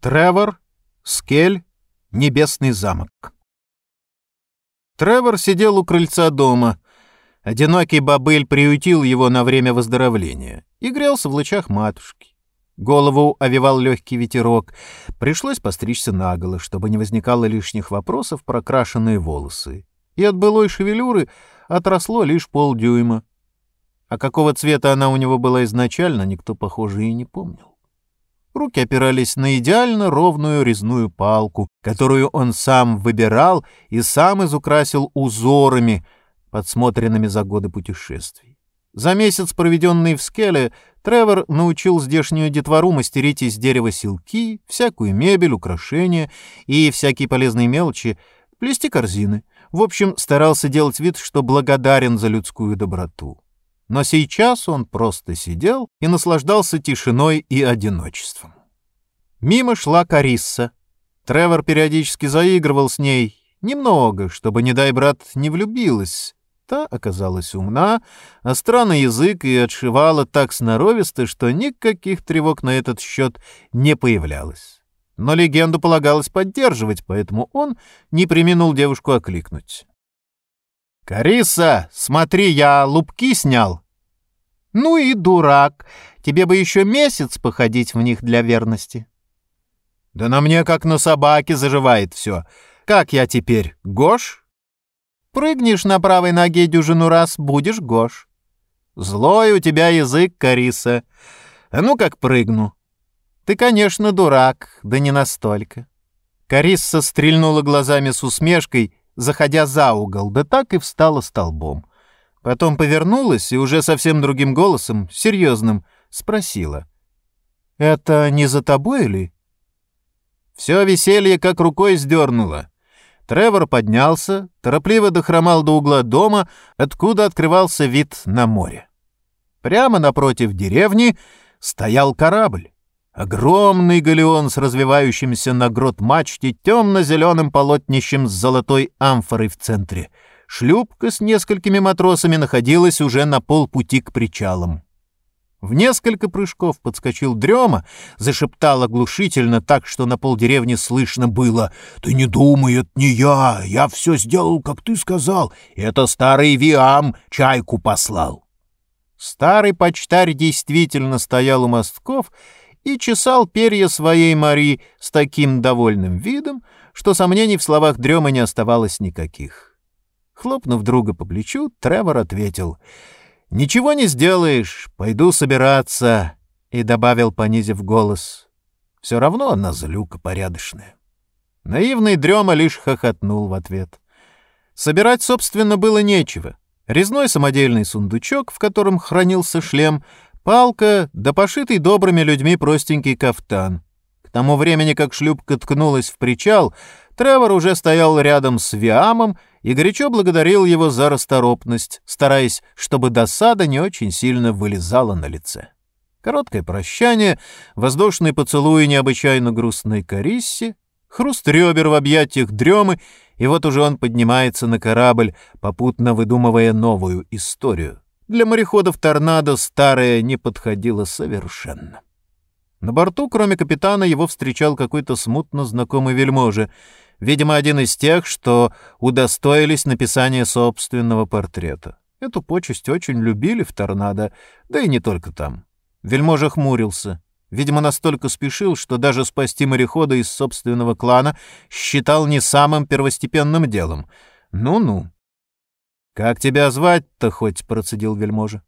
Тревор, Скель, Небесный замок. Тревор сидел у крыльца дома. Одинокий бобыль приютил его на время выздоровления и грелся в лучах матушки. Голову овивал легкий ветерок. Пришлось постричься наголо, чтобы не возникало лишних вопросов про крашеные волосы. И от былой шевелюры отросло лишь полдюйма. А какого цвета она у него была изначально, никто, похоже, и не помнил. Руки опирались на идеально ровную резную палку, которую он сам выбирал и сам изукрасил узорами, подсмотренными за годы путешествий. За месяц, проведенный в Скеле, Тревор научил здешнюю детвору мастерить из дерева силки, всякую мебель, украшения и всякие полезные мелочи, плести корзины. В общем, старался делать вид, что благодарен за людскую доброту. Но сейчас он просто сидел и наслаждался тишиной и одиночеством. Мимо шла Карисса. Тревор периодически заигрывал с ней, немного, чтобы, не дай брат, не влюбилась. Та оказалась умна, а странный язык и отшивала так сноровисто, что никаких тревог на этот счет не появлялось. Но легенду полагалось поддерживать, поэтому он не применул девушку окликнуть. «Кариса, смотри, я лупки снял!» «Ну и дурак! Тебе бы еще месяц походить в них для верности!» «Да на мне как на собаке заживает все. Как я теперь, Гош?» «Прыгнешь на правой ноге дюжину раз, будешь Гош». «Злой у тебя язык, Кариса. А ну как прыгну!» «Ты, конечно, дурак, да не настолько». Карисса стрельнула глазами с усмешкой заходя за угол, да так и встала столбом. Потом повернулась и уже совсем другим голосом, серьезным, спросила. «Это не за тобой ли?» Все веселье как рукой сдернуло. Тревор поднялся, торопливо дохромал до угла дома, откуда открывался вид на море. Прямо напротив деревни стоял корабль. Огромный галеон с развивающимся на грот мачте темно-зеленым полотнищем с золотой амфорой в центре. Шлюпка с несколькими матросами находилась уже на полпути к причалам. В несколько прыжков подскочил дрема, зашептал оглушительно так, что на полдеревни слышно было. «Ты не думай, это не я, я все сделал, как ты сказал. Это старый Виам чайку послал». Старый почтарь действительно стоял у мостков и чесал перья своей Мари с таким довольным видом, что сомнений в словах дрема не оставалось никаких. Хлопнув друга по плечу, Тревор ответил «Ничего не сделаешь, пойду собираться», и добавил, понизив голос «Все равно она злюка порядочная». Наивный дрема лишь хохотнул в ответ. Собирать, собственно, было нечего. Резной самодельный сундучок, в котором хранился шлем — Палка, да пошитый добрыми людьми простенький кафтан. К тому времени, как шлюпка ткнулась в причал, Тревор уже стоял рядом с Виамом и горячо благодарил его за расторопность, стараясь, чтобы досада не очень сильно вылезала на лице. Короткое прощание, воздушный поцелуй необычайно грустной Кариссе, хруст ребер в объятиях дремы, и вот уже он поднимается на корабль, попутно выдумывая новую историю. Для мореходов «Торнадо» старое не подходило совершенно. На борту, кроме капитана, его встречал какой-то смутно знакомый вельможа, видимо, один из тех, что удостоились написания собственного портрета. Эту почесть очень любили в «Торнадо», да и не только там. Вельможа хмурился. Видимо, настолько спешил, что даже спасти морехода из собственного клана считал не самым первостепенным делом. Ну-ну. «Как тебя звать-то хоть?» — процедил вельможа.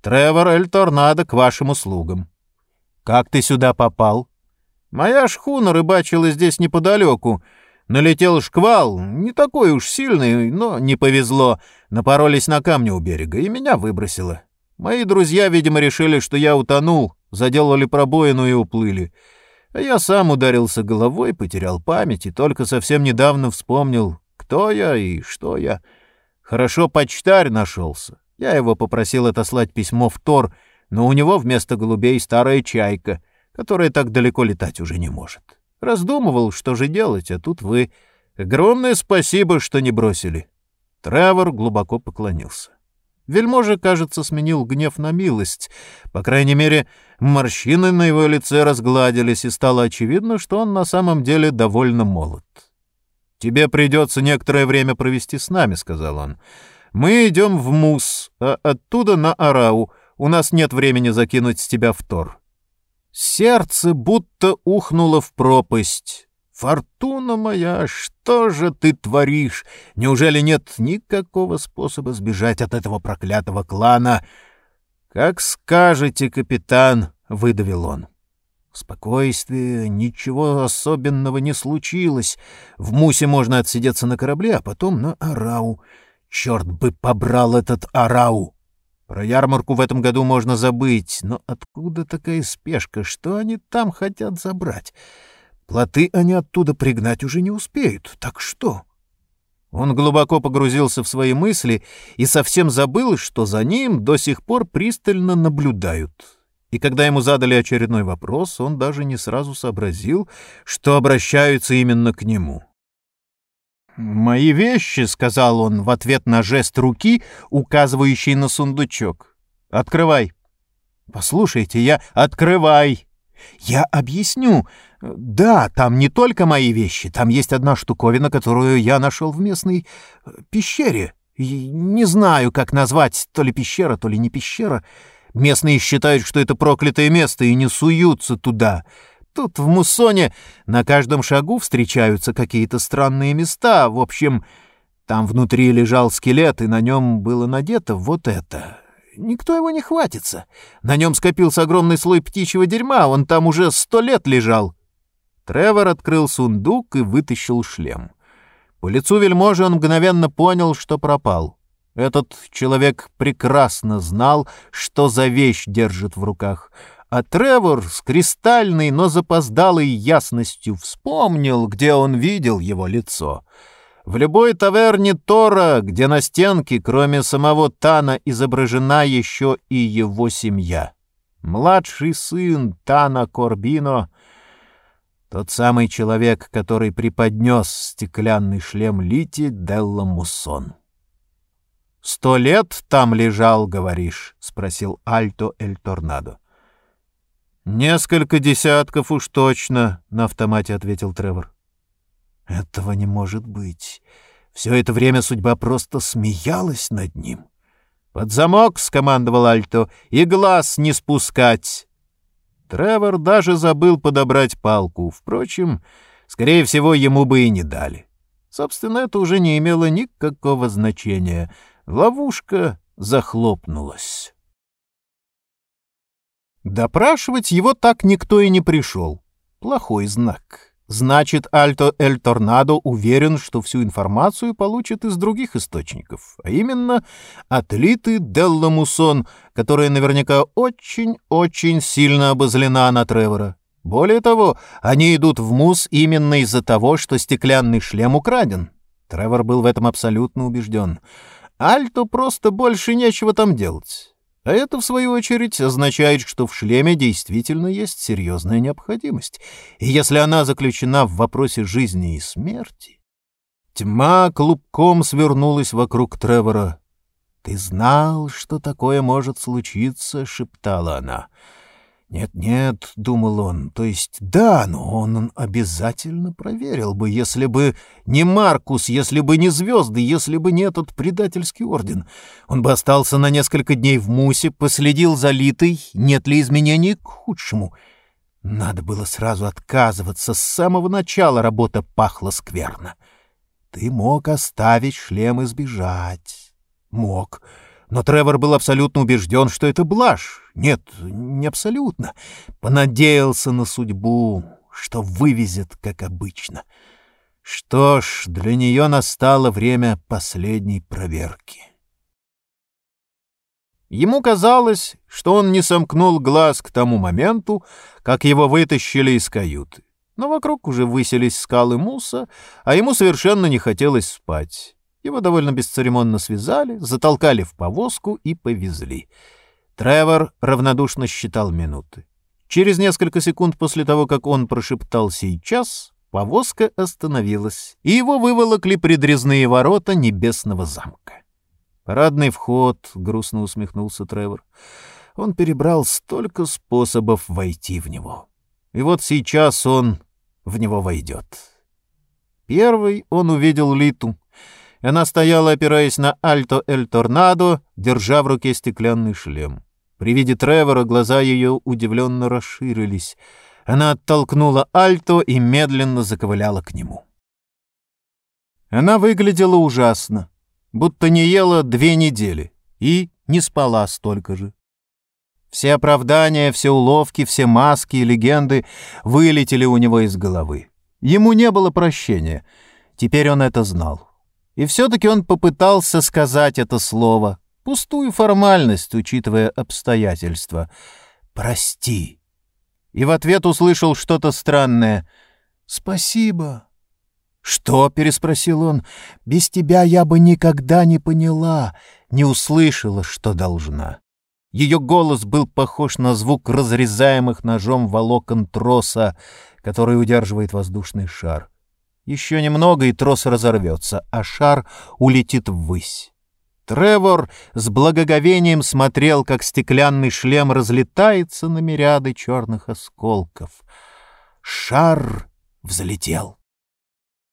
«Тревор Эль Торнадо к вашим услугам». «Как ты сюда попал?» «Моя шхуна рыбачила здесь неподалеку. Налетел шквал, не такой уж сильный, но не повезло. Напоролись на камни у берега, и меня выбросило. Мои друзья, видимо, решили, что я утонул, заделали пробоину и уплыли. А я сам ударился головой, потерял память и только совсем недавно вспомнил, кто я и что я». Хорошо почтарь нашелся. Я его попросил отослать письмо в Тор, но у него вместо голубей старая чайка, которая так далеко летать уже не может. Раздумывал, что же делать, а тут вы... Огромное спасибо, что не бросили. Тревор глубоко поклонился. Вельможа, кажется, сменил гнев на милость. По крайней мере, морщины на его лице разгладились, и стало очевидно, что он на самом деле довольно молод. «Тебе придется некоторое время провести с нами», — сказал он. «Мы идем в Мус, а оттуда на Арау. У нас нет времени закинуть с тебя в Тор». Сердце будто ухнуло в пропасть. «Фортуна моя, что же ты творишь? Неужели нет никакого способа сбежать от этого проклятого клана?» «Как скажете, капитан», — выдавил он. Спокойствие, ничего особенного не случилось. В Мусе можно отсидеться на корабле, а потом на Арау. Черт бы побрал этот Арау! Про ярмарку в этом году можно забыть, но откуда такая спешка? Что они там хотят забрать? Плоты они оттуда пригнать уже не успеют. Так что? Он глубоко погрузился в свои мысли и совсем забыл, что за ним до сих пор пристально наблюдают. И когда ему задали очередной вопрос, он даже не сразу сообразил, что обращаются именно к нему. «Мои вещи», — сказал он в ответ на жест руки, указывающий на сундучок. «Открывай». «Послушайте, я... Открывай!» «Я объясню. Да, там не только мои вещи. Там есть одна штуковина, которую я нашел в местной э, пещере. И не знаю, как назвать, то ли пещера, то ли не пещера. Местные считают, что это проклятое место, и не суются туда. Тут, в Муссоне, на каждом шагу встречаются какие-то странные места. В общем, там внутри лежал скелет, и на нем было надето вот это. Никто его не хватится. На нем скопился огромный слой птичьего дерьма, он там уже сто лет лежал. Тревор открыл сундук и вытащил шлем. По лицу вельможи он мгновенно понял, что пропал. Этот человек прекрасно знал, что за вещь держит в руках, а Тревор с кристальной, но запоздалой ясностью вспомнил, где он видел его лицо. В любой таверне Тора, где на стенке, кроме самого Тана, изображена еще и его семья. Младший сын Тана Корбино — тот самый человек, который преподнес стеклянный шлем Лити Делла Муссон. «Сто лет там лежал, говоришь?» — спросил Альто Эль Торнадо. «Несколько десятков уж точно», — на автомате ответил Тревор. «Этого не может быть. Все это время судьба просто смеялась над ним». «Под замок!» — скомандовал Альто. «И глаз не спускать!» Тревор даже забыл подобрать палку. Впрочем, скорее всего, ему бы и не дали. Собственно, это уже не имело никакого значения — Ловушка захлопнулась. Допрашивать его так никто и не пришел. Плохой знак. Значит, Альто Эль Торнадо уверен, что всю информацию получит из других источников, а именно от Литы Делла Мусон, которая наверняка очень-очень сильно обозлена на Тревора. Более того, они идут в Мус именно из-за того, что стеклянный шлем украден. Тревор был в этом абсолютно убежден. Альту просто больше нечего там делать. А это, в свою очередь, означает, что в шлеме действительно есть серьезная необходимость. И если она заключена в вопросе жизни и смерти... Тьма клубком свернулась вокруг Тревора. «Ты знал, что такое может случиться?» — шептала она. «Нет-нет», — думал он, — «то есть да, но он обязательно проверил бы, если бы не Маркус, если бы не звезды, если бы не этот предательский орден. Он бы остался на несколько дней в Мусе, последил за Литой, нет ли изменений к худшему. Надо было сразу отказываться, с самого начала работа пахла скверно. Ты мог оставить шлем и сбежать. Мог. Но Тревор был абсолютно убежден, что это блажь. Нет, не абсолютно. Понадеялся на судьбу, что вывезет, как обычно. Что ж, для нее настало время последней проверки. Ему казалось, что он не сомкнул глаз к тому моменту, как его вытащили из каюты. Но вокруг уже высились скалы Муса, а ему совершенно не хотелось спать. Его довольно бесцеремонно связали, затолкали в повозку и повезли. Тревор равнодушно считал минуты. Через несколько секунд после того, как он прошептал «сейчас», повозка остановилась, и его выволокли предрезные ворота небесного замка. Парадный вход, — грустно усмехнулся Тревор. Он перебрал столько способов войти в него. И вот сейчас он в него войдет. Первый он увидел Литу. Она стояла, опираясь на Альто Эль Торнадо, держа в руке стеклянный шлем. При виде Тревора глаза ее удивленно расширились. Она оттолкнула Альто и медленно заковыляла к нему. Она выглядела ужасно, будто не ела две недели и не спала столько же. Все оправдания, все уловки, все маски и легенды вылетели у него из головы. Ему не было прощения. Теперь он это знал. И все-таки он попытался сказать это слово. Пустую формальность, учитывая обстоятельства. «Прости». И в ответ услышал что-то странное. «Спасибо». «Что?» — переспросил он. «Без тебя я бы никогда не поняла, не услышала, что должна». Ее голос был похож на звук разрезаемых ножом волокон троса, который удерживает воздушный шар. Еще немного, и трос разорвется, а шар улетит ввысь. Тревор с благоговением смотрел, как стеклянный шлем разлетается на мириады черных осколков. Шар взлетел.